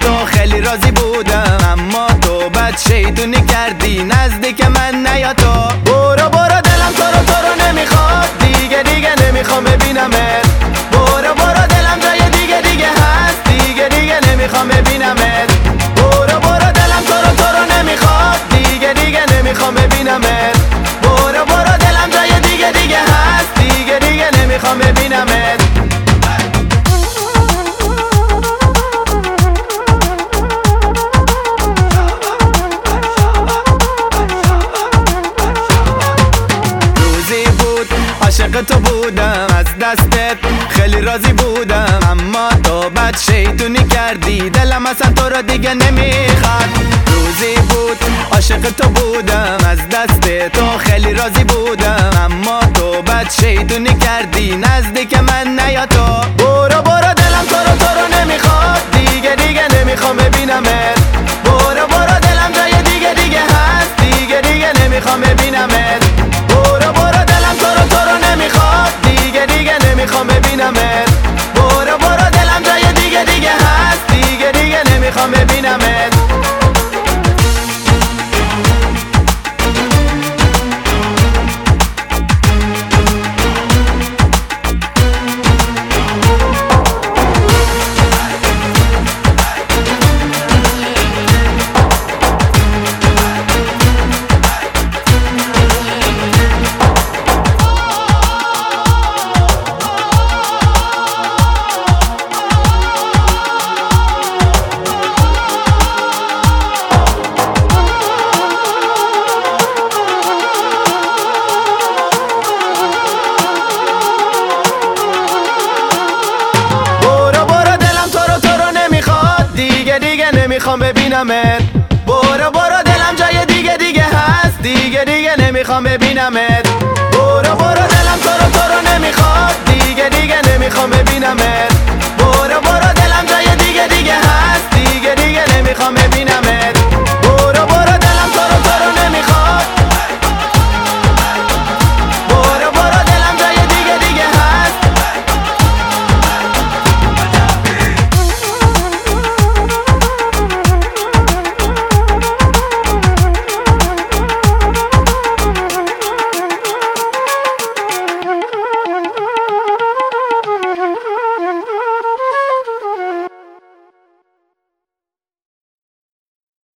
تو خیلی راضی بودم. اما تو بد شیطونی کردی نزدیک من نیا تو. برو برو دلم تو رو تو رو نمی‌خواد. دیگه دیگه نمی‌خوام ببینمت برو برو دلم جای دیگه دیگه هست. دیگه دیگه نمی‌خوام ببینمت برو برو دلم تو رو تو رو نمی‌خواد. دیگه دیگه نمی‌خوام ببینمت برو برو دلم جای دیگه دیگه هست. دیگه دیگه نمی‌خوام ببینمت عاشق تو بودم از دستت خیلی راضی بودم. اما تو بد شیطونی کردی دلم اصلا تو رو دیگه نمی‌خواد. روزی بود عاشق تو بودم از دست تو خیلی راضی بودم. اما تو بد شیطونی کردی نزدیک من نیا تو. برو برو دلم تو رو تو رو نمی‌خواد. دیگه دیگه نمی‌خوام ببینمت برو برو دلم جای دیگه دیگه هست. دیگه دیگه نمی‌خوام ببینمت نمی‌خوام ببینمت. برو برو دلم جای دیگه دیگه هست. دیگه دیگه نمی‌خوام ببینمت. نمی‌خوام ببینمت. برو برو دلم جای دیگه دیگه هست. دیگه دیگه نمی‌خوام ببینمت. برو برو دلم تو رو تو رو نمی‌خواد. دیگه دیگه نمی‌خوام